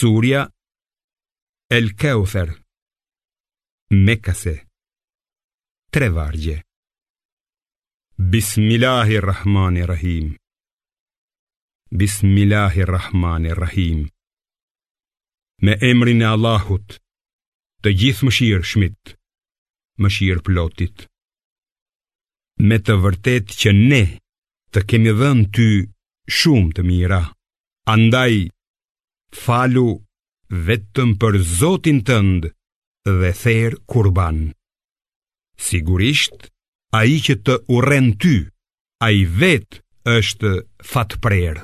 Surja El Keufer Mekase Tre vargje Bismillahirrahmanirrahim Bismillahirrahmanirrahim Me emrin e Allahut Të gjithë më shirë shmit Më shirë plotit Me të vërtet që ne Të kemi dhënë ty Shumë të mira Andaj falu vetëm për Zotin tënd dhe ther kurban. Sigurisht, a i që të uren ty, a i vetë është fatë prerë.